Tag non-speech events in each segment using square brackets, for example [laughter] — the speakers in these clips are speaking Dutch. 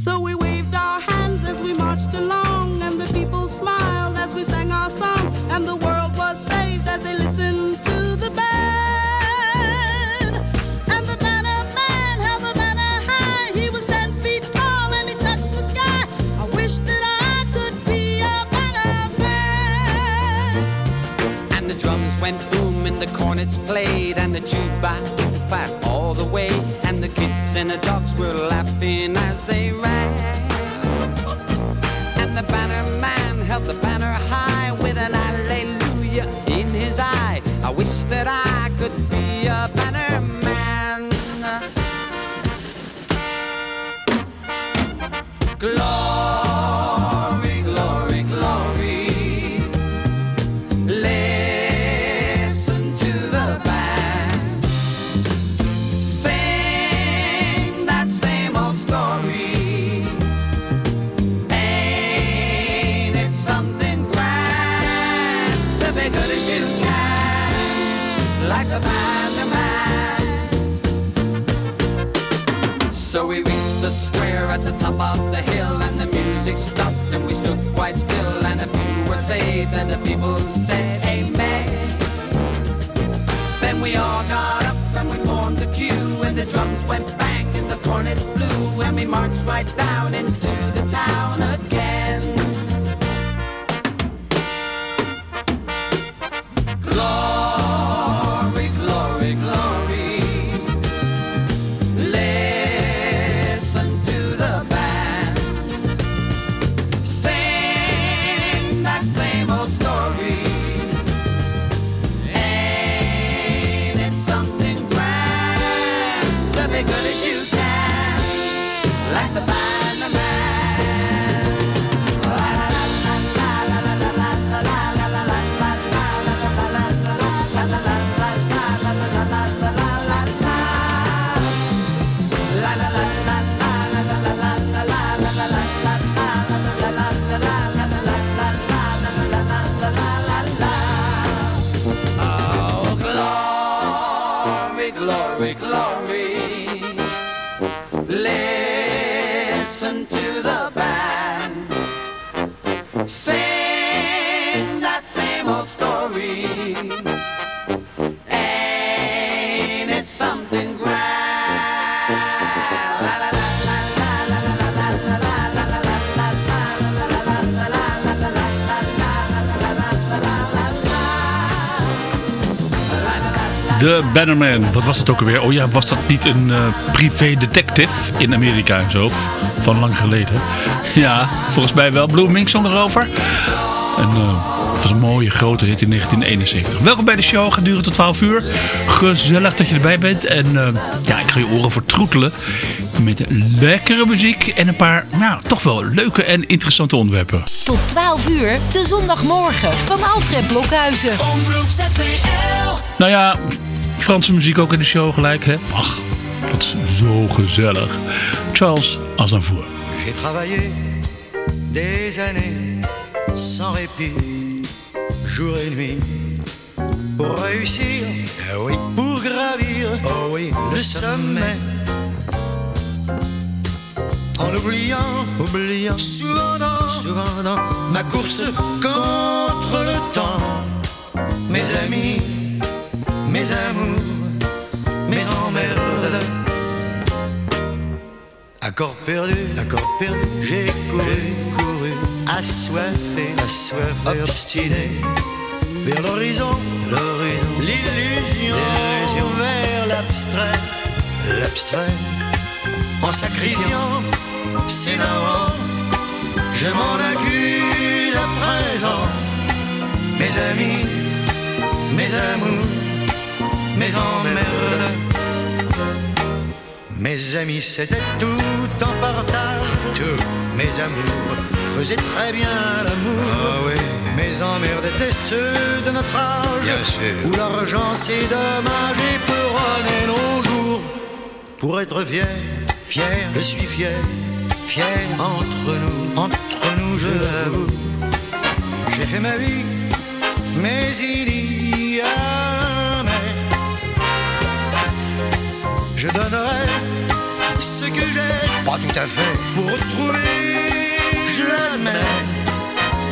So we waved our hands as we marched along, and the people smiled as we sang our song, and the world was saved as they listened to the band. And the banner man held the banner high. He was ten feet tall and he touched the sky. I wish that I could be a banner man. And the drums went boom and the cornets played and the jukebox back all the way and the kids and the dogs were laughing as they said, Amen. Then we all got up and we formed queue, and the drums went bang and the cornets blew, and we marched right down into the town Bannerman, wat was het ook alweer? Oh ja, was dat niet een eh, privé detective in Amerika en zo? Van lang geleden. [laughs] Ja, volgens mij wel. Blooming zong erover. En eh, het was een mooie grote hit in 1971. Welkom bij de show, gaat duren tot 12 uur. Gezellig dat je erbij bent. En eh, ja, ik ga je oren vertroetelen met lekkere muziek en een paar, nou, toch wel leuke en interessante onderwerpen. Tot 12 uur, de zondagmorgen van Alfred Blokhuizen. Omroep ZVL. Nou ja, Franse muziek ook in de show gelijk, hè? Ach, dat is zo gezellig. Charles Aznavour. J'ai travaillé des années sans répit, jour et nuit, pour réussir, eh pour gravir, oh oui, le sommet. En oubliant, oubliant, souvent dans, souvent dans ma course contre le temps, mes amis, mes amours, mes emmerdes. Accord perdu, accord perdu, j'ai couru, couru, assoiffé, assoiffé, obstiné, vers l'horizon, l'horizon, l'illusion, l'illusion, vers l'abstrait, l'abstrait, en sacrifiant ses darons, je m'en accuse à présent, mes amis, mes amours, mes emmerdes. Mes amis, c'était tout en partage. Tout. Mes amours faisaient très bien l'amour. Ah oui. Mes emmerdes étaient ceux de notre âge. Bien sûr. Où l'argent c'est dommage et peut nos jours. Pour être fier, fier, je suis fier. Fier entre nous, entre nous, je l'avoue. J'ai fait ma vie, mais il y a Je donnerai ce que j'ai, pas tout à fait, pour retrouver, je l'admets,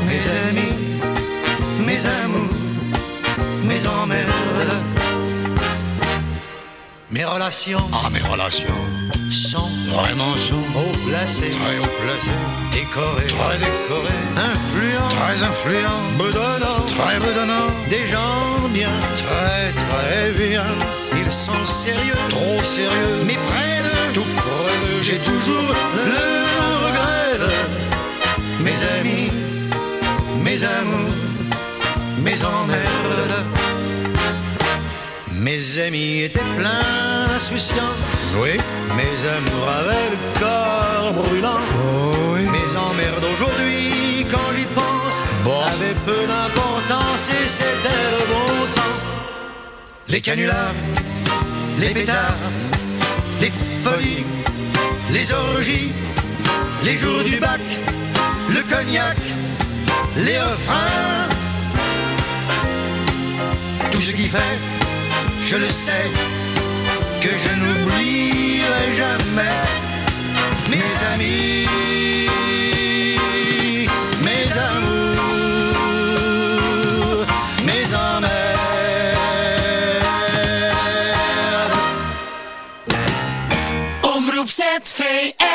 mes amis, mes amours, mes emmerdes, mes relations. Ah, mes relations. Sont vraiment sont oh. haut placés, très haut placés, décorés, très décorés, influents, très influents, bedonnants, très bedonnants, des gens bien, très très bien. Ils sont sérieux, sérieux, mais près de tout près j'ai toujours le regret mes amis, mes amours, mes emmerdes. Mes amis étaient pleins d'insouciance. Oui. Mes amours avaient le corps brûlant. Oh oui. Mes emmerdes aujourd'hui, quand j'y pense, bon. avaient peu d'importance et c'était le bon temps. Les canulars les pétards, les folies, les orgies, les jours du bac, le cognac, les refrains. Tout ce qui fait, je le sais, que je n'oublierai jamais mes amis. Let's fade.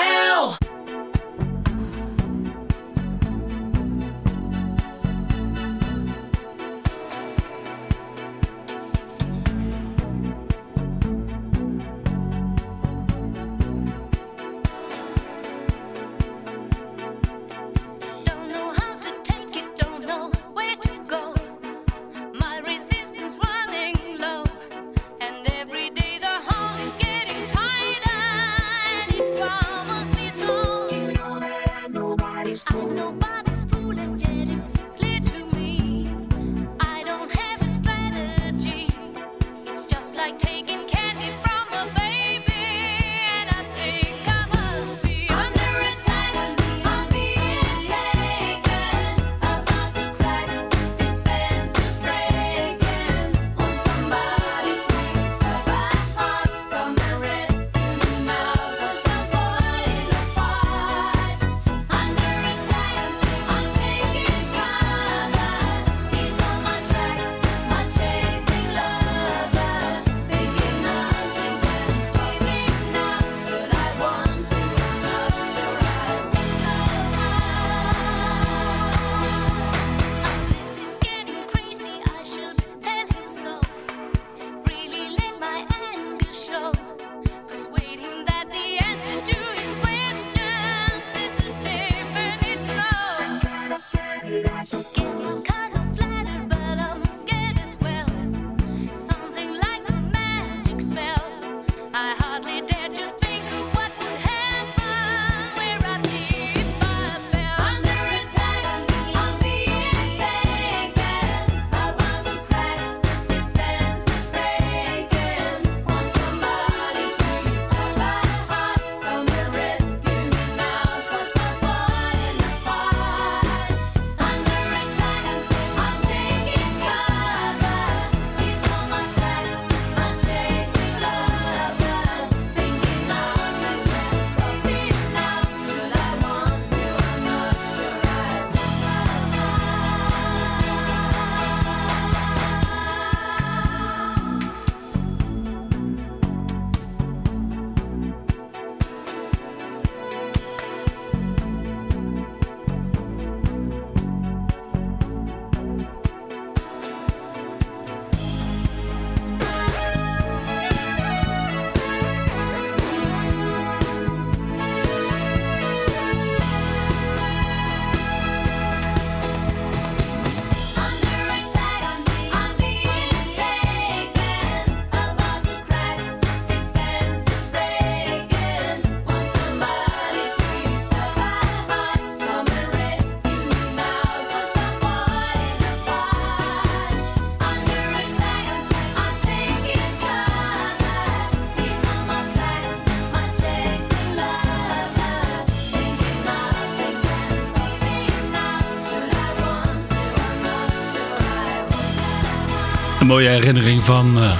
mooie herinnering van... Eh,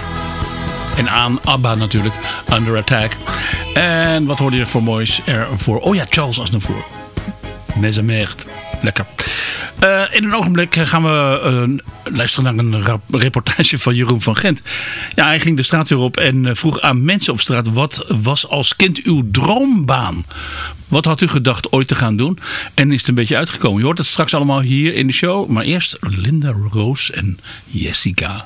en aan ABBA natuurlijk, Under Attack. En wat hoorde je voor moois ervoor? Oh ja, Charles als daarvoor. Mes Mezameert. Lekker. Eh, in een ogenblik gaan we eh, luisteren naar een reportage van Jeroen van Gent. Ja, hij ging de straat weer op en vroeg aan mensen op straat... wat was als kind uw droombaan? Wat had u gedacht ooit te gaan doen? En is het een beetje uitgekomen? Je hoort het straks allemaal hier in de show. Maar eerst Linda Roos en Jessica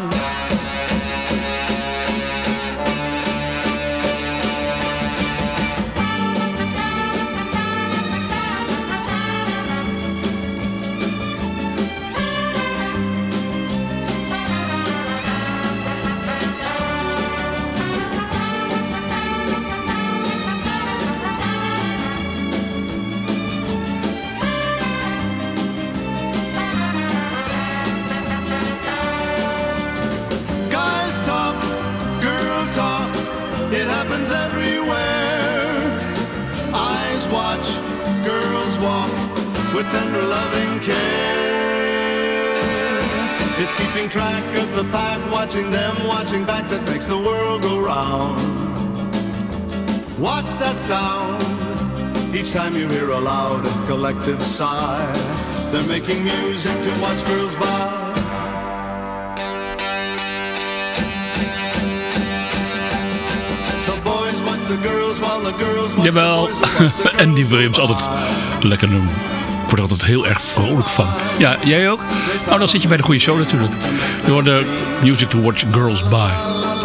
With tender loving care. It's keeping track of the pack, watching them, watching back that makes the world go round. What's that sound? Each time you hear a loud collective sigh, they're making music to watch girls by. The boys watch the girls while the girls watch Jawel. Andy [laughs] Williams, altijd lekker nummer. Ik word er altijd heel erg vrolijk van. Ja, jij ook? Nou, dan zit je bij de goede show natuurlijk. Hoort de Music to Watch Girls By.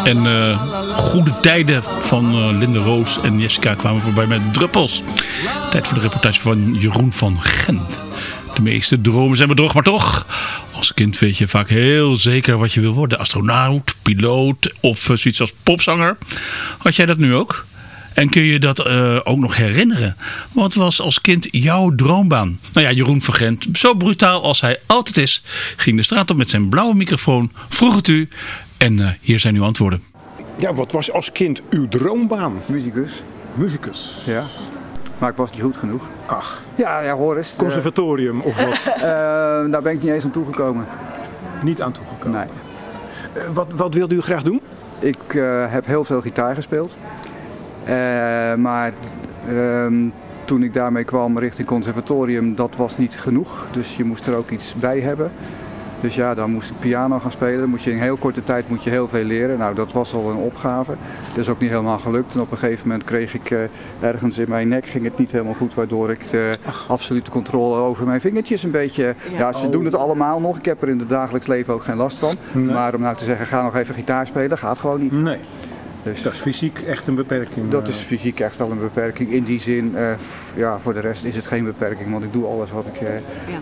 En eh, goede tijden van Linde Roos en Jessica kwamen voorbij met druppels. Tijd voor de reportage van Jeroen van Gent. De meeste dromen zijn bedrog, maar toch... Als kind weet je vaak heel zeker wat je wil worden. Astronaut, piloot of eh, zoiets als popzanger. Had jij dat nu ook? En kun je dat eh, ook nog herinneren? Wat was als kind jouw droombaan? Nou ja, Jeroen van Gent, zo brutaal als hij altijd is, ging de straat op met zijn blauwe microfoon, vroeg het u en eh, hier zijn uw antwoorden. Ja, wat was als kind uw droombaan? Muzikus. Muzikus. Ja. Maar ik was niet goed genoeg. Ach, Ja, ja hoor eens. conservatorium of wat? [laughs] Eh, daar ben ik niet eens aan toegekomen. Niet aan toegekomen. Nee. Wat, wat wilde u graag doen? Ik eh, heb heel veel gitaar gespeeld. Eh, maar ehm, toen ik daarmee kwam richting conservatorium, dat was niet genoeg. Dus je moest er ook iets bij hebben. Dus ja, dan moest ik piano gaan spelen. Dan moest je in heel korte tijd moet je heel veel leren. Nou, dat was al een opgave. Dat is ook niet helemaal gelukt. En op een gegeven moment kreeg ik eh, ergens in mijn nek ging het niet helemaal goed. Waardoor ik de absolute controle over mijn vingertjes een beetje... Ja, ze doen het allemaal nog. Ik heb er in het dagelijks leven ook geen last van. Maar om nou te zeggen, ga nog even gitaar spelen, gaat gewoon niet. Nee, Dus dat is fysiek echt een beperking. dat eh. is fysiek echt wel een beperking. In die zin, eh, ja, voor de rest is het geen beperking. Want ik doe alles wat ik, eh,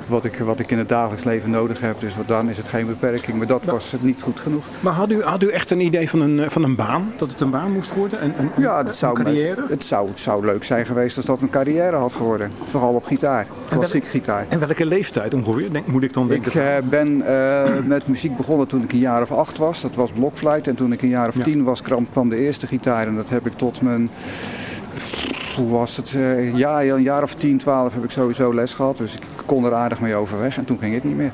wat ik, wat ik in het dagelijks leven nodig heb. Dus wat dan is het geen beperking. Maar dat was het niet goed genoeg. Maar had u, had u echt een idee van een, eh, van een baan? Dat het een baan moest worden? Een, een, Ja, een, dat zou, een carrière? Het, zou, het zou leuk zijn geweest als dat mijn carrière had geworden. Vooral op gitaar. Klassiek gitaar. En welke leeftijd ongeveer, denk, moet ik dan denken? Ik eh, ben eh, met muziek begonnen toen ik een jaar of acht was. Dat was blokfluit. En toen ik een jaar of Ja. tien was, kwam, kwam de eerste gitaar. En dat heb ik tot mijn... Hoe was het? Eh, ja, een jaar of 10, 12 heb ik sowieso les gehad. Dus ik kon er aardig mee overweg. En toen ging het niet meer.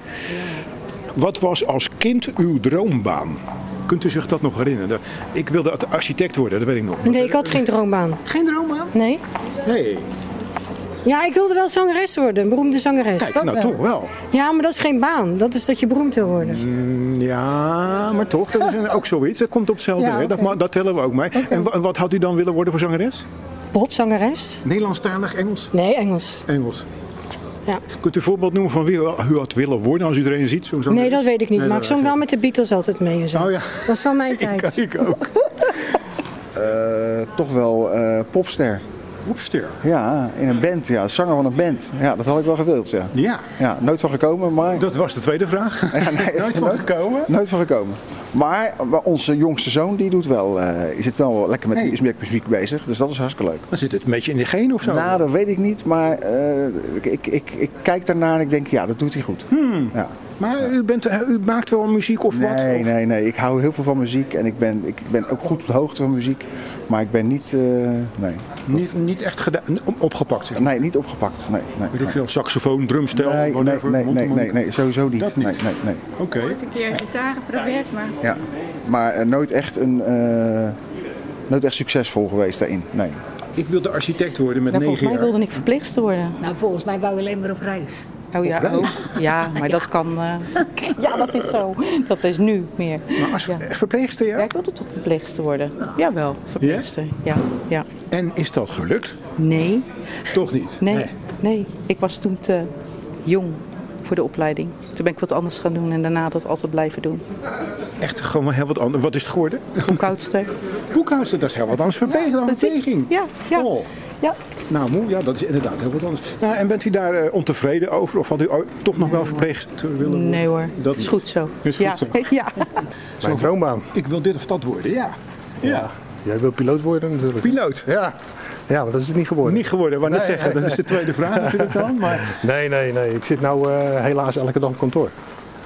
Wat was als kind uw droombaan? Kunt u zich dat nog herinneren? Ik wilde architect worden, dat weet ik nog. Nee, ik had geen droombaan. Geen droombaan? Nee? Nee. Ja, ik wilde wel zangeres worden, een beroemde zangeres. Kijk, dat nou toch wel. Ja, maar dat is geen baan. Dat is dat je beroemd wil worden. Mm, Ja, maar toch, dat is een- ook zoiets. Dat komt op hetzelfde Ja. Dat, dat tellen we ook mee. En wa- wat had u dan willen worden voor zangeres? Popzangeres? Nederlandstalig, Engels? Nee, Engels. Engels. Ja. Kunt u een voorbeeld noemen van wie u had willen worden als u er een ziet? Zangeres? Nee, dat weet ik niet. Nee, maar ik zong wel met de Beatles altijd mee zo. Oh ja. Dat is van mijn [laughs] ik. tijd. Ik ook. [laughs] Eh, toch wel eh, popster. Ja, in een band. Ja, zanger van een band. Ja, dat had ik wel gewild, ja. Ja, Ja, nooit van gekomen, maar... dat was de tweede vraag. [laughs] Ja, nee, [laughs] Nooit van gekomen? Nooit van gekomen. Maar onze jongste zoon, die doet wel, eh, is het wel lekker met, Hey. is met muziek bezig. Dus dat is hartstikke leuk. Dan zit het een beetje in de genen of zo? Nou, dat weet ik niet, maar eh, ik, ik, ik, ik kijk daarnaar en ik denk, ja, dat doet hij goed. Ja. Maar u, bent, u maakt wel muziek of wat? Nee, nee, nee. Ik hou heel veel van muziek en ik ben, ik ben ook goed op de hoogte van muziek. Maar ik ben niet, eh, nee. Niet, niet echt opgepakt. Zeg. maar. nee, niet opgepakt. Nee, nee, Weet ik veel, saxofoon, drumstel, nee, nee, whatever. nee, nee, nee, nee, sowieso niet. Dat niet. Nee, nee, nee. Oké. een keer gitaar geprobeerd, maar Ja. Maar eh, nooit echt een, eh, nooit echt succesvol geweest daarin. Nee. Ik wilde architect worden met Nou, volgens negen mij jaar. wilde ik verpleegster worden. nou, volgens mij wou je alleen maar op reis. Oh ja, ook. Ja, maar dat kan. eh, [laughs] ja, dat is zo. Dat is nu meer. Maar als Ja. verpleegster, ja? Ja, ik wilde toch verpleegster worden. Jawel, verpleegster. Ja, ja. En is dat gelukt? Nee, Toch niet? nee, nee. Ik was toen te jong voor de opleiding. Toen ben ik wat anders gaan doen en daarna dat altijd blijven doen. Echt gewoon heel wat anders. Wat is het geworden? Boekhoudster. Boekhuizen, dat is heel wat anders verpleegd dan verpleging. Ja, ja. Oh. Ja. Nou, moe, ja, dat is inderdaad heel wat anders. Nou, en bent u daar eh, ontevreden over? Of had u toch nog wel verpleegster willen worden? Nee hoor, Dat is goed zo. Is goed ja. zo. [laughs] Ja. Mijn droombaan. Ik wil dit of dat worden, ja. Ja. Jij wil piloot worden natuurlijk. Piloot. Ja. ja, maar dat is het niet geworden. Niet geworden, maar net Nee, zeggen, nee, dat is de tweede vraag natuurlijk dan. Maar [laughs] Nee, nee, nee. Ik zit nou eh, helaas elke dag op kantoor.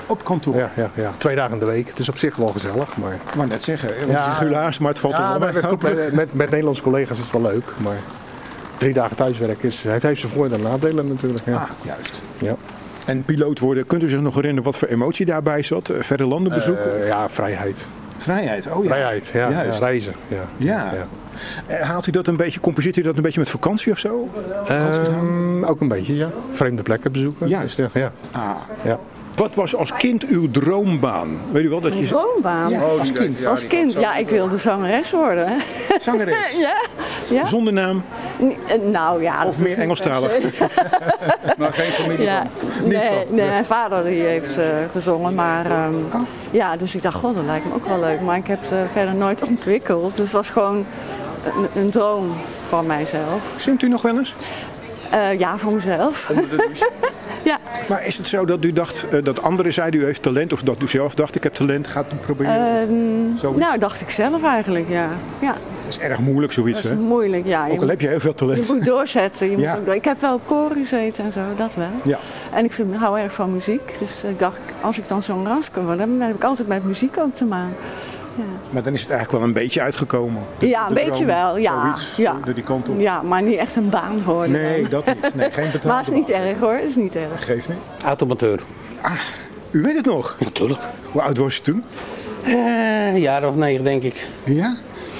op kantoor. Ja, ja, ja. Twee dagen in de week. Het is op zich wel gezellig, maar... Maar net zeggen, want Ja. je gulaars, maar het valt Ja, er wel bij. met, [laughs] met, met, met Nederlandse collega's is het wel leuk, maar... Drie dagen thuiswerken is, het heeft zijn voor- en nadelen natuurlijk. Ja. Ah, juist. Ja. En piloot worden, kunt u zich nog herinneren wat voor emotie daarbij zat? Eh, Verre landen bezoeken? Eh, ja, vrijheid. Vrijheid, oh ja. Vrijheid, ja. ja, Juist. reizen. Ja. Ja. Eh, Haalt u dat een beetje, compenseert u dat een beetje met vakantie of zo? Ehm, ook een beetje, ja. Vreemde plekken bezoeken. Juist. Dus, ja. Ah. Ja. Wat was als kind uw droombaan? Weet u wel dat je... droombaan? Ja, als kind. Als kind, ja, ik wilde zangeres worden. Zangeres? [laughs] ja. ja. Zonder naam? N- eh, Nou ja. Of meer Engelstalig? [laughs] maar geen familie Ja. van? Nee, van? nee, mijn vader die heeft eh, gezongen, maar ehm, Oh. ja, dus ik dacht, god, dat lijkt me ook wel leuk. Maar ik heb het eh, verder nooit ontwikkeld. Dus het was gewoon een, een droom van mijzelf. Zingt u nog wel eens? Eh, ja, voor mezelf. [laughs] ja. Maar is het zo dat u dacht eh, dat anderen zeiden u heeft talent? Of dat u zelf dacht ik heb talent, ga het proberen? Ehm, nou, dacht ik zelf eigenlijk, ja. ja. dat is erg moeilijk zoiets Dat is hè? moeilijk, ja. Ook al moet- heb je heel veel talent. Je moet doorzetten. Je [laughs] Ja. moet ook ik heb wel koor gezeten en zo, dat wel. Ja. En ik vind, hou erg van muziek. Dus ik dacht, als ik dan zo'n ras kan worden, dan heb ik altijd met muziek ook te maken. Ja, Maar dan is het eigenlijk wel een beetje uitgekomen. De- ja een beetje droom, wel. Ja, Zoiets, ja. door die kant op. ja, maar niet echt een baan geworden. Nee, dan. dat niet. Nee, geen [laughs] betaalde Maar het is niet baan. erg hoor, het is niet erg. Geeft niet. Automonteur. U weet het nog? Natuurlijk. Hoe oud was je toen? Eh, een jaar of negen, denk ik. Ja?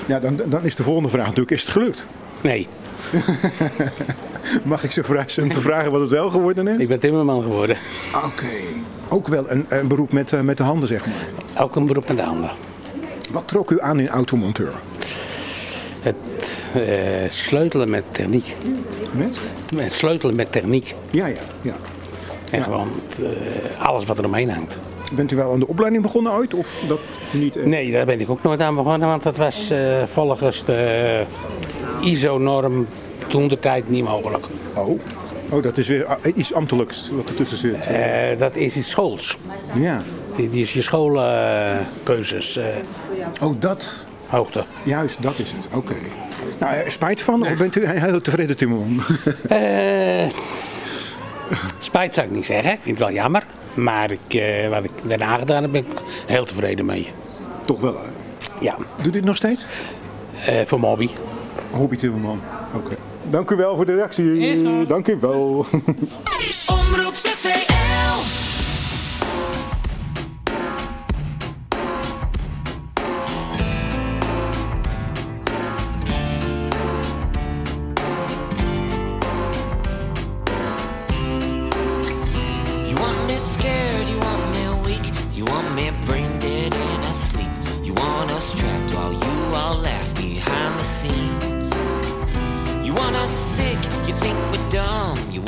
Ja, dan, dan is de volgende vraag natuurlijk, is het gelukt? Nee. [laughs] Mag ik zijn om te vragen wat het wel geworden is? Ik ben timmerman geworden. Oké. Ook wel een, een beroep met, eh, met de handen, zeg maar. Ook een beroep met de handen. Wat trok u aan in automonteur? Het eh, sleutelen met techniek. Met? Het sleutelen met techniek. Ja, ja, ja. En gewoon eh, alles wat er omheen hangt. Bent u wel aan de opleiding begonnen ooit? Of dat niet? eh? Nee, daar ben ik ook nooit aan begonnen, want dat was eh, volgens de ISO-norm toen de tijd niet mogelijk. Oh. Oh, dat is weer iets ambtelijks wat ertussen zit. Eh, dat is iets schools. Ja. Die, die is je schoolkeuzes. eh Oh, dat. hoogte. Juist, dat is het. Oké. Nou, eh, spijt van of bent u heel tevreden timmerman? [laughs] Eh, spijt zou ik niet zeggen. Ik vind het wel jammer. Maar ik, eh, wat ik daarna gedaan heb, ben ik heel tevreden mee. Toch wel, hè? Ja. Doet u het nog steeds? Eh, voor mijn hobby. Hobby timmerman. Oké. Dank u wel voor de reactie. Dank u wel. Omroep ZVL.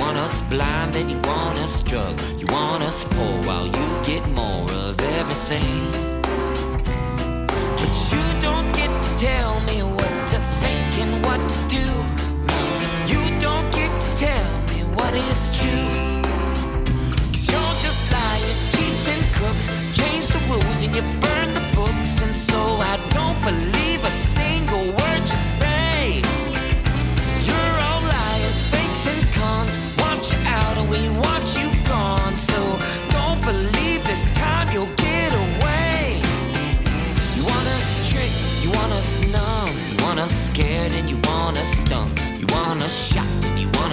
Want us blind and you want us drunk. You want us poor while you get more of everything. But you don't get to tell me what to think and what to do. No, you don't get to tell me what is true.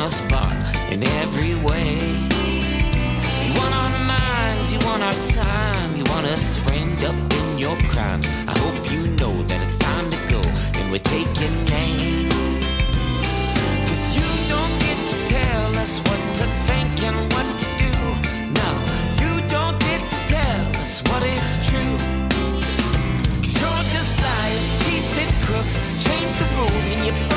In every way. You want our minds, you want our time, you want us framed up in your crimes. I hope you know that it's time to go and we're taking names. Cause you don't get to tell us what to think and what to do. No, you don't get to tell us what is true. Cause you're just liars, cheats, and crooks. Change the rules and you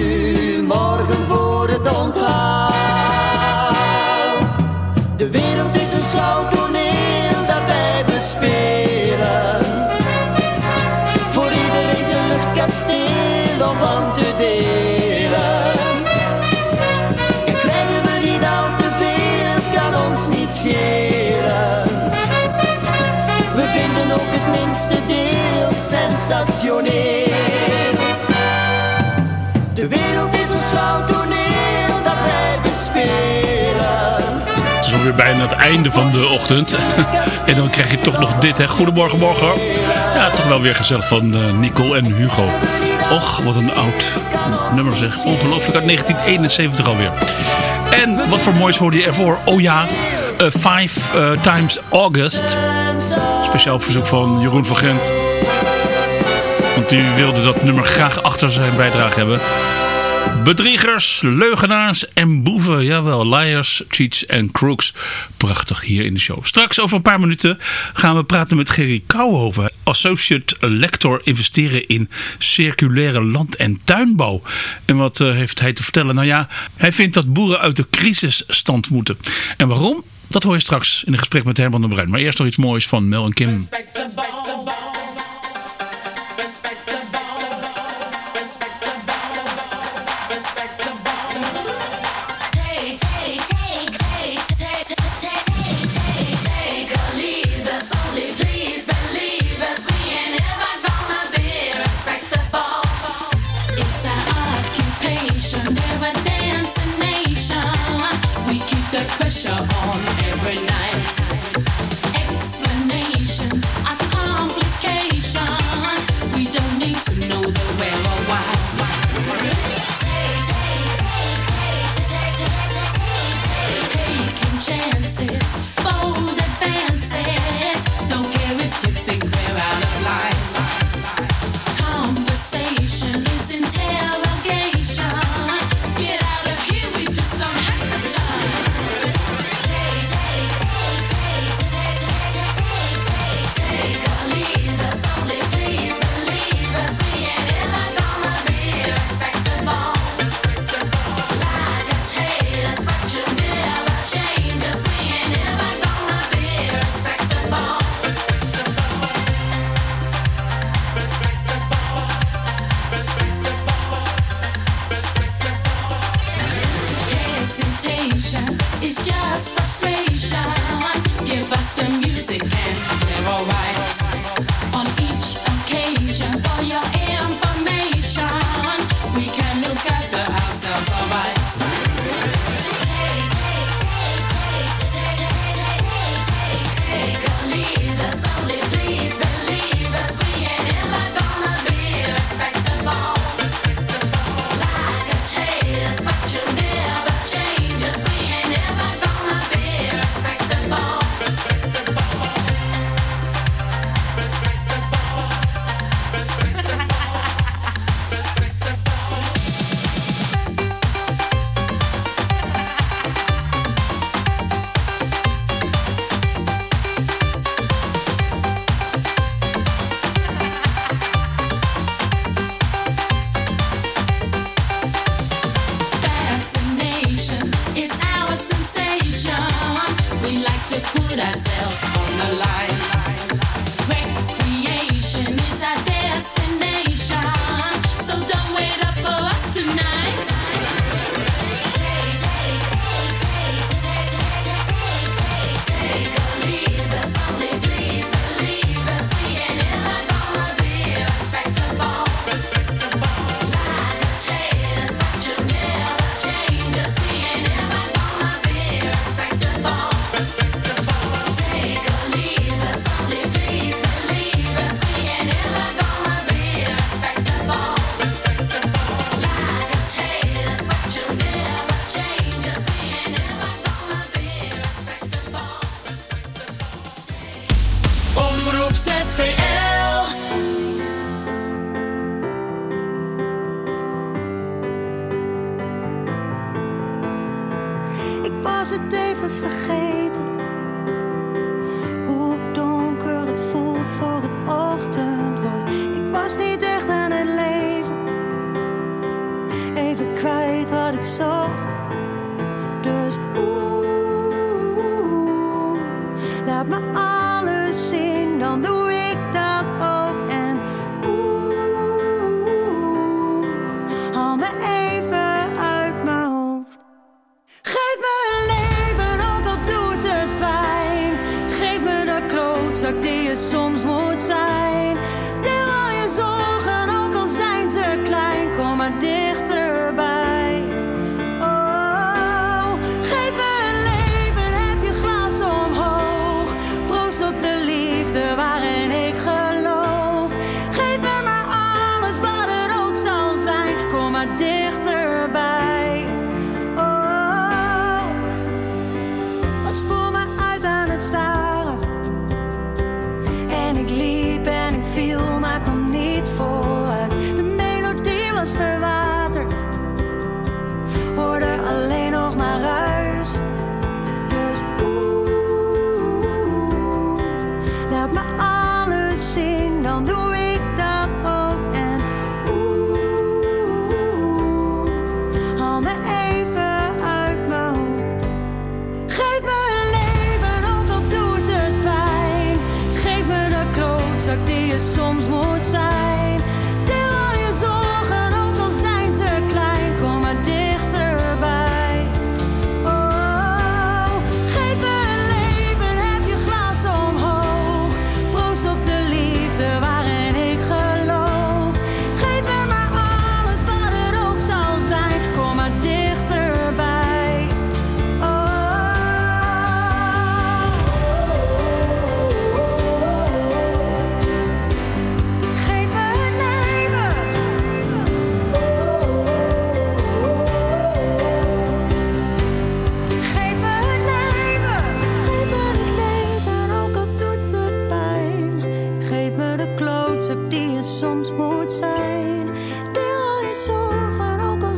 u morgen voor het onthaal. De wereld is een schouwtoneel dat wij bespelen. Voor iedereen zijn luchtkasteel om van te delen. En krijgen we niet al te veel, kan ons niet schelen. We vinden ook het minste deel sensationeel. De wereld is een schouwtoneel dat wij bespelen. Het is alweer bijna het einde van de ochtend. [laughs] en dan krijg je toch nog dit, hè. Goedemorgen, morgen. Ja, toch wel weer gezellig van eh, Nicole en Hugo. Och, wat een oud nummer zeg. Ongelooflijk, uit 1971 alweer. En wat voor moois hoorde je ervoor? Oh ja, eh, Five eh, Times August. Speciaal verzoek van Jeroen van Gent. Want die wilde dat nummer graag achter zijn bijdrage hebben. Bedriegers, leugenaars en boeven. Jawel, liars, cheats en crooks. Prachtig hier in de show. Straks over een paar minuten gaan we praten met Gerry Kouwhoven. Associate Lector investeren in circulaire land- en tuinbouw. En wat eh, heeft hij te vertellen? Nou ja, hij vindt dat boeren uit de crisisstand moeten. En waarom? Dat hoor je straks in een gesprek met Herman de Bruin. Maar eerst nog iets moois van Mel en Kim. Pressure on every night.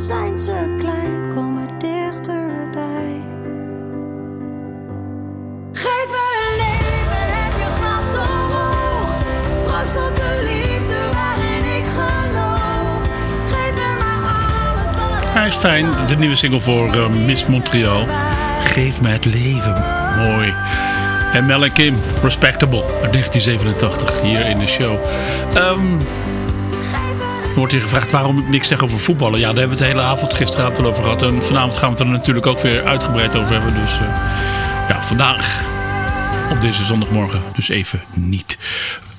Zijn ze klein. Kom er dichterbij. Geef me een leven, heb je glas omhoog. Proost op de liefde waarin ik geloof. Geef me maar alles Hij is fijn, de nieuwe single voor eh, Miss Montreal. Geef me het leven. Mooi. En Mel en Kim, Respectable, uit 1987, hier in de show. Ehm er wordt hier gevraagd waarom ik niks zeg over voetballen. Ja, daar hebben we het hele avond gisteravond al over gehad. En vanavond gaan we het er natuurlijk ook weer uitgebreid over hebben. Dus eh, ja, vandaag op deze zondagmorgen dus even niet.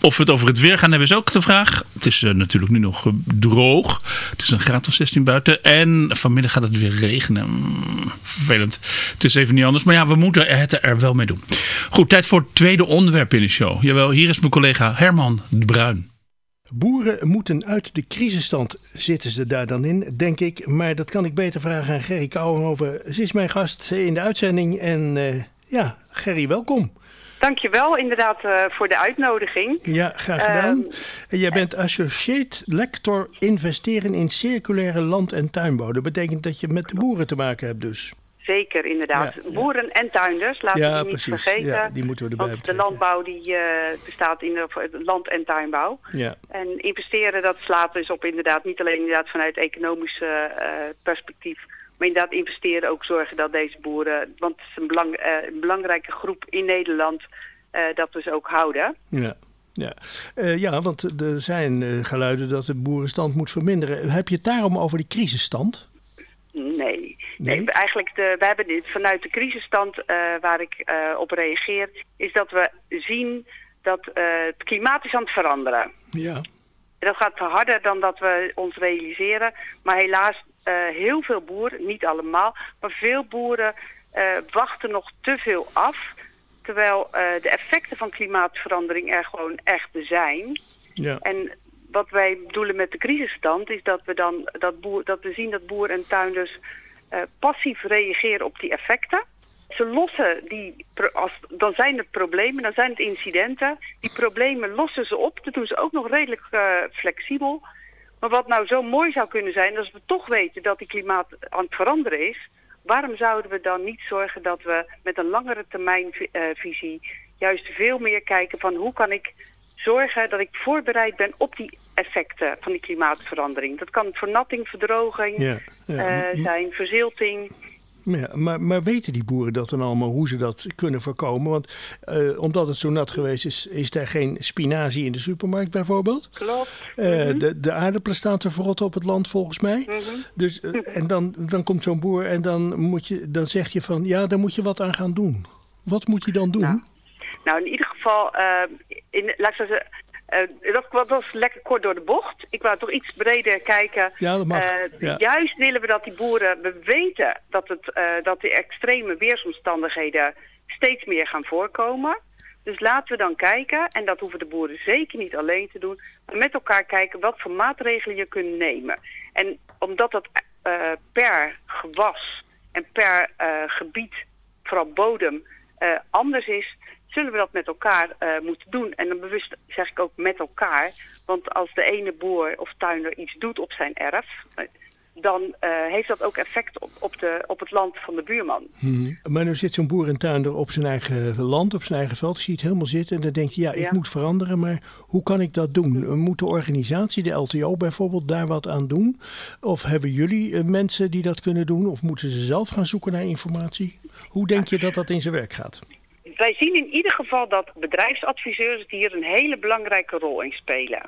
Of we het over het weer gaan hebben is ook de vraag. Het is eh, natuurlijk nu nog eh, droog. Het is een graad of 16 buiten. En vanmiddag gaat het weer regenen. Vervelend. Het is even niet anders. Maar ja, we moeten het er wel mee doen. Goed, tijd voor het tweede onderwerp in de show. Jawel, hier is mijn collega Herman de Bruin. Boeren moeten uit de crisisstand. Zitten ze daar dan in, denk ik. Maar dat kan ik beter vragen aan Gerry Kouwenhoven. Ze is mijn gast in de uitzending. En eh, ja, Gerry, welkom. Dankjewel inderdaad eh, voor de uitnodiging. Ja, graag gedaan. Ehm, jij bent associate lector investeren in circulaire land- en tuinbouw. Dat betekent dat je met de boeren te maken hebt dus. Zeker, inderdaad. Ja, ja. Boeren en tuinders, laten we die niet precies. vergeten. Ja, die moeten we erbij Want de landbouw die eh, bestaat in de, land- en tuinbouw. Ja. En investeren, dat slaat dus op inderdaad niet alleen inderdaad vanuit economisch eh, perspectief, Maar inderdaad investeren ook zorgen dat deze boeren, want het is een, belang, eh, een belangrijke groep in Nederland, dat we ze ook houden. Ja. Ja. Ja, want er zijn geluiden dat de boerenstand moet verminderen. Heb je het daarom over die crisisstand? Nee. nee. eigenlijk de, we hebben dit vanuit de crisisstand eh, waar ik eh, op reageer, is dat we zien dat eh, het klimaat is aan het veranderen. Ja. Dat gaat harder dan dat we ons realiseren. Maar helaas, heel veel boeren, niet allemaal, maar veel boeren wachten nog te veel af. Terwijl de effecten van klimaatverandering er gewoon echt zijn. Ja. En wat wij bedoelen met de crisisstand is dat we dan dat, boer, dat we zien dat boeren en tuinders eh, passief reageren op die effecten. Ze lossen die, als, dan zijn het problemen, dan zijn het incidenten. Die problemen lossen ze op. Dat doen ze ook nog redelijk eh, flexibel. Maar wat nou zo mooi zou kunnen zijn, als we toch weten dat die klimaat aan het veranderen is, waarom zouden we dan niet zorgen dat we met een langere termijn vi- eh, juist veel meer kijken van hoe kan ik zorgen dat ik voorbereid ben op die effecten van die klimaatverandering. Dat kan vernatting, verdroging Ja, ja. eh, zijn, verzilting. Ja, maar, maar weten die boeren dat dan allemaal, hoe ze dat kunnen voorkomen? Want eh, omdat het zo nat geweest is, is er geen spinazie in de supermarkt bijvoorbeeld. Klopt. Eh, de, de aardappelen staan te verrotten op het land volgens mij. Dus, eh, [laughs] en dan, dan komt zo'n boer en dan, moet je, dan zeg je van, ja, daar moet je wat aan gaan doen. Wat moet hij dan doen? Nou, in ieder geval, eh, in, laat ik zeggen, eh, dat wa- was lekker kort door de bocht. Ik wou toch iets breder kijken. Ja, dat mag. Eh, Ja. Juist willen we dat die boeren, we weten dat, het, dat die extreme weersomstandigheden steeds meer gaan voorkomen. Dus laten we dan kijken, en dat hoeven de boeren zeker niet alleen te doen, maar met elkaar kijken wat voor maatregelen je kunt nemen. En omdat dat per gewas en per gebied, vooral bodem, anders is, zullen we dat met elkaar eh, moeten doen. En dan bewust zeg ik ook met elkaar. Want als de ene boer of tuinder iets doet op zijn erf, eh, dan eh, heeft dat ook effect op, op, de, op het land van de buurman. Mhm. Maar nu zit zo'n boer en tuinder op zijn eigen land, op zijn eigen veld. Je ziet het helemaal zitten en dan denk je, ja, ik Ja. moet veranderen, maar hoe kan ik dat doen? Moet de organisatie, de LTO bijvoorbeeld, daar wat aan doen? Of hebben jullie mensen die dat kunnen doen? Of moeten ze zelf gaan zoeken naar informatie? Hoe denk je dat dat in zijn werk gaat? Wij zien in ieder geval dat bedrijfsadviseurs hier een hele belangrijke rol in spelen.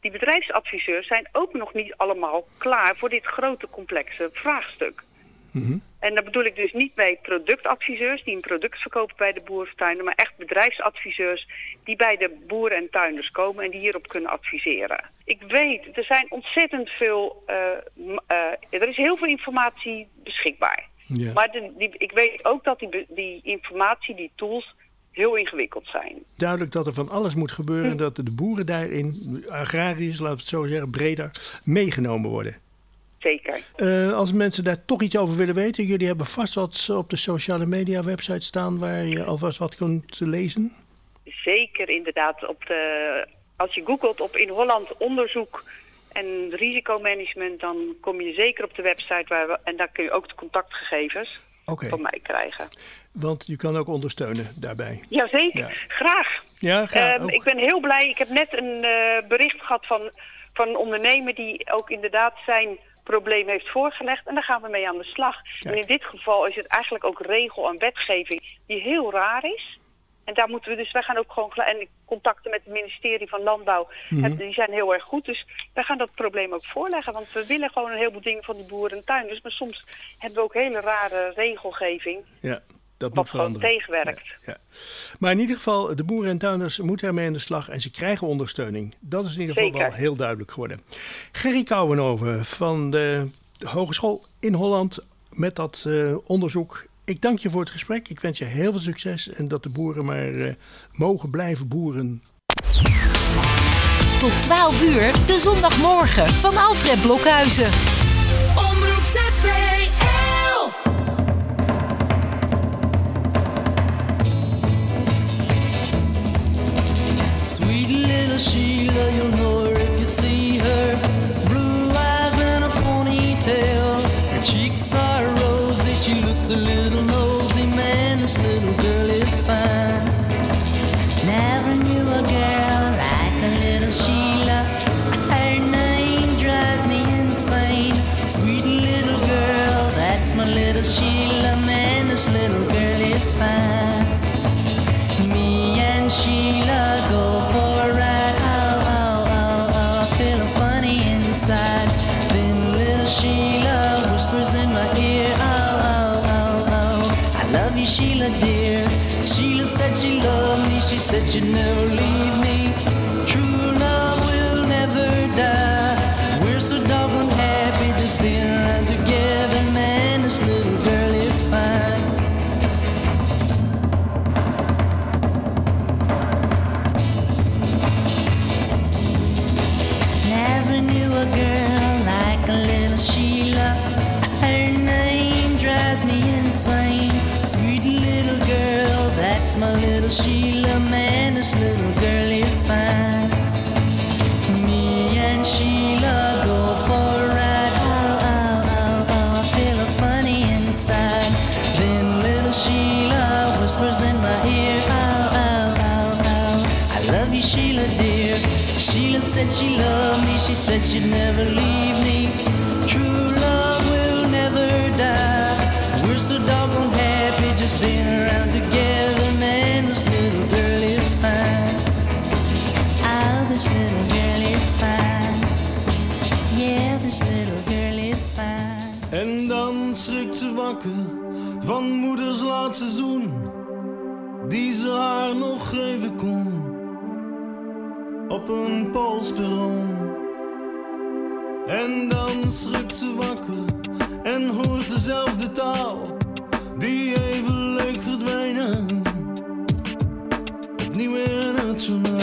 Die bedrijfsadviseurs zijn ook nog niet allemaal klaar voor dit grote complexe vraagstuk. En daar bedoel ik dus niet mee productadviseurs die een product verkopen bij de boer of tuinder, maar echt bedrijfsadviseurs die bij de boeren en tuinders komen en die hierop kunnen adviseren. Ik weet, er zijn ontzettend veel, eh, eh, er is heel veel informatie beschikbaar. Ja. Maar de, die, ik weet ook dat die, die informatie, die tools, heel ingewikkeld zijn. Duidelijk dat er van alles moet gebeuren Hm. dat de boeren daarin, agrariërs, laten we het zo zeggen, breder meegenomen worden. Zeker. Eh, als mensen daar toch iets over willen weten, jullie hebben vast wat op de sociale media website staan waar je alvast wat kunt lezen. Zeker inderdaad. Op de, als je googelt op in Holland onderzoek en risicomanagement, dan kom je zeker op de website waar we, en daar kun je ook de contactgegevens van mij krijgen. Want je kan ook ondersteunen daarbij. Jazeker, Ja. graag. Ja, graag. Ehm, ik ben heel blij. Ik heb net een eh, bericht gehad van, van een ondernemer die ook inderdaad zijn probleem heeft voorgelegd. En daar gaan we mee aan de slag. En in dit geval is het eigenlijk ook regel en wetgeving die heel raar is. En daar moeten we dus, wij gaan ook gewoon, en contacten met het ministerie van Landbouw, Mhm. die zijn heel erg goed. Dus wij gaan dat probleem ook voorleggen. Want we willen gewoon een heleboel dingen van die boeren en tuinders. Maar soms hebben we ook hele rare regelgeving, Ja, dat moet wat gewoon tegenwerkt. Ja. Maar in ieder geval, de boeren en tuinders moeten ermee aan de slag en ze krijgen ondersteuning. Dat is in ieder geval Zeker. wel heel duidelijk geworden. Gerry Kouwenhoven van de Hogeschool in Holland met dat eh, onderzoek. Ik dank je voor het gesprek. Ik wens je heel veel succes en dat de boeren maar eh, mogen blijven boeren. Tot 12 uur, de zondagmorgen van Alfred Blokhuizen. Omroep ZVL. Sweet little Sheila, you'll know this little girl is fine. Never knew a girl like a little Sheila. Her name drives me insane. Sweet little girl that little Sheila, man, this little girl is fine. Said she loved me. She said she'd never leave Sheila. Man, this little girl is fine. Me and Sheila go for a ride. Ow, ow, ow, ow. I feel funny inside. Then little Sheila whispers in my ear. Ow, ow, ow, ow. I love you, Sheila, dear. Sheila said she loved me. She said she'd never leave van moeders laatste zoen, die ze haar nog geven kon op een polsperron. En dan schrikt ze wakker en hoort dezelfde taal, die even leek verdwenen, opnieuw in het journaal.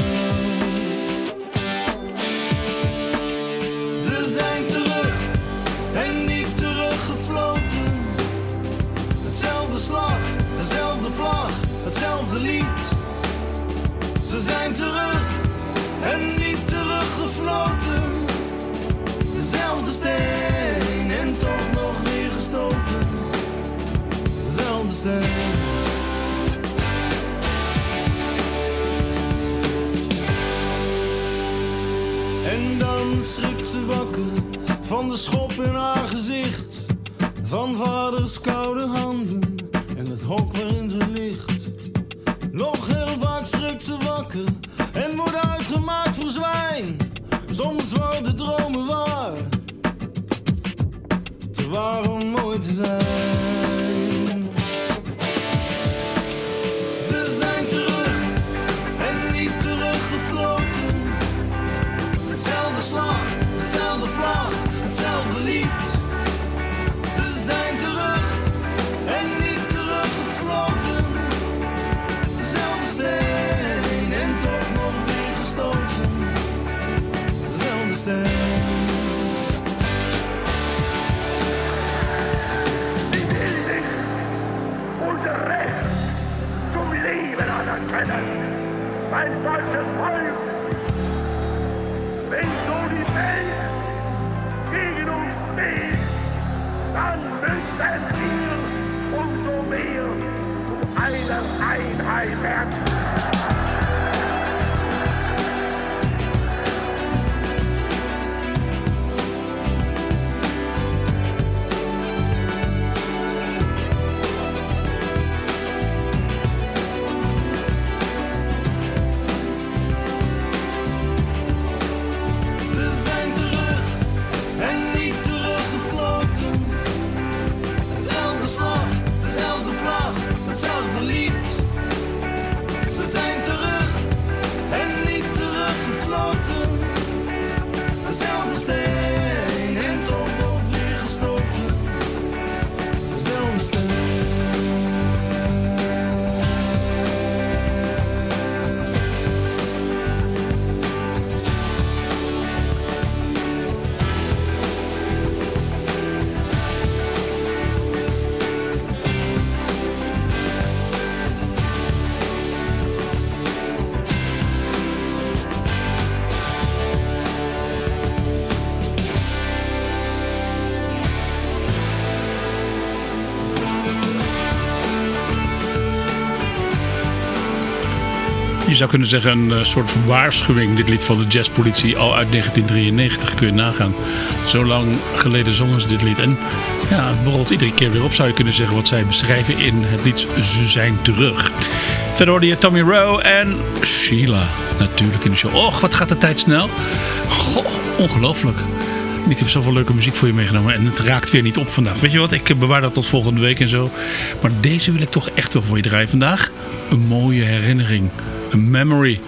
Zijn terug en niet teruggefloten. Dezelfde steen en toch nog weer gestoten. Dezelfde steen. En dan schrikt ze wakker van de schop in haar gezicht. Van vaders koude handen en het hok waarin ze ligt. Nog heel vaak schrikt ze wakker en wordt uitgemaakt voor zwijn. Soms worden dromen waar, te waar om mooi te zijn. Ze zijn terug en niet teruggefloten. Hetzelfde slag, Anerkennen. Mein deutsches Volk, wenn so die Welt gegen uns steht, dann müssen wir umso mehr zu einer Einheit werden. Zou kunnen zeggen een eh, soort waarschuwing, dit lied van de jazzpolitie, al uit 1993 kun je nagaan. Zo lang geleden zongen ze dit lied. En Ja, het borrelt iedere keer weer op, zou je kunnen zeggen, wat zij beschrijven in het lied Ze zijn terug. Verder hoorde je Tommy Rowe en Sheila natuurlijk in de show. Och, wat gaat de tijd snel. Goh, ongelooflijk. Ik heb zoveel leuke muziek voor je meegenomen en het raakt weer niet op vandaag. Weet je wat, ik bewaar dat tot volgende week en zo. Maar deze wil ik toch echt wel voor je draaien vandaag. Een mooie herinnering, een memory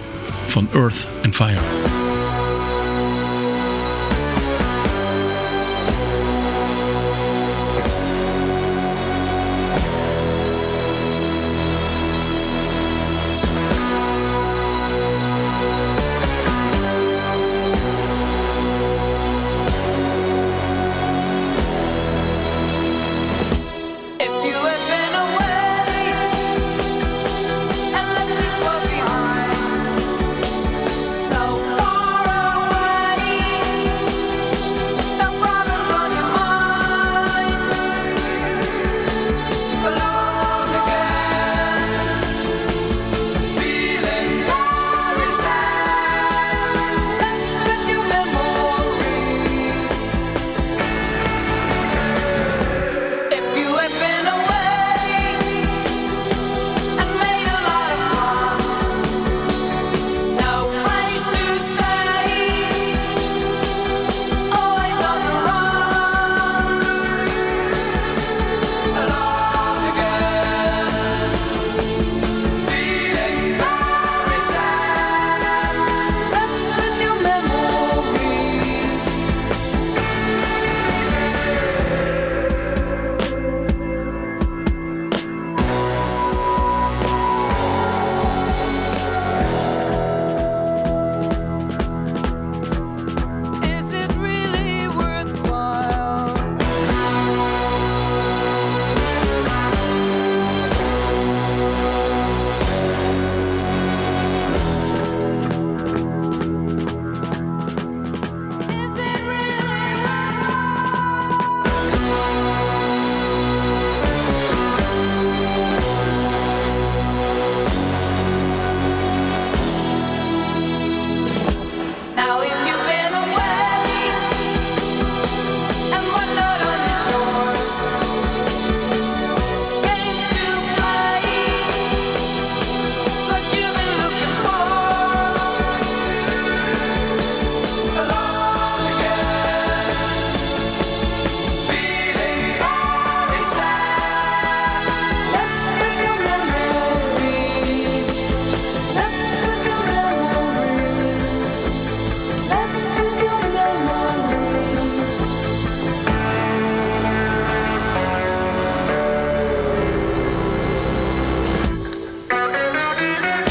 van Earth and Fire.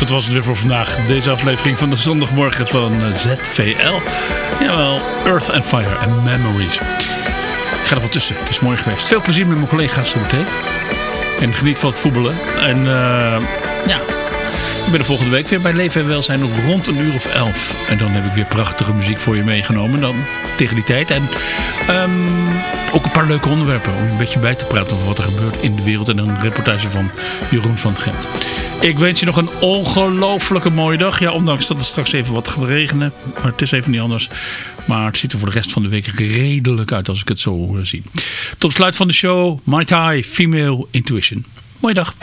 Dat was het weer voor vandaag. Deze aflevering van de zondagmorgen van eh, ZVL. Jawel, Earth and Fire and Memories. Ik ga er wat tussen. Het is mooi geweest. Veel plezier met mijn collega's zo. En geniet van het voetballen. En eh, ja, ik ben er volgende week weer bij Leven en Welzijn rond een uur of elf. En dan heb ik weer prachtige muziek voor je meegenomen. Dan tegen die tijd. En ehm, ook een paar leuke onderwerpen. Om een beetje bij te praten over wat er gebeurt in de wereld. En een reportage van Jeroen van Gent. Ik wens je nog een ongelofelijke mooie dag. Ja, ondanks dat het straks even wat gaat regenen. Maar het is even niet anders. Maar het ziet er voor de rest van de week redelijk uit als ik het zo eh, zie. Tot sluit van de show. My Thai Female Intuition. Mooie dag.